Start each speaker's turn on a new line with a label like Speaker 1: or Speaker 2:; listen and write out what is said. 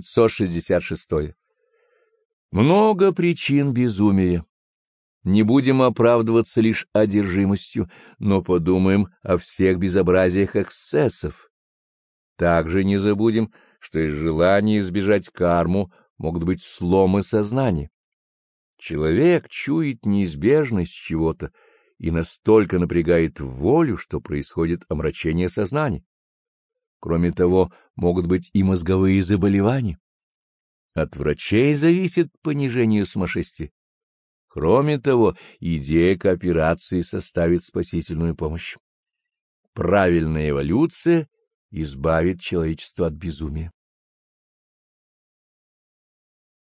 Speaker 1: 566. Много причин безумия. Не будем оправдываться лишь одержимостью, но подумаем о всех безобразиях эксцессов. Также не забудем, что из желания избежать карму могут быть сломы сознания. Человек чует неизбежность чего-то и настолько напрягает волю, что происходит омрачение сознания. Кроме того, могут быть и мозговые заболевания. От врачей зависит понижение сумасшествия. Кроме того, идея кооперации составит спасительную помощь. Правильная эволюция избавит человечество от безумия.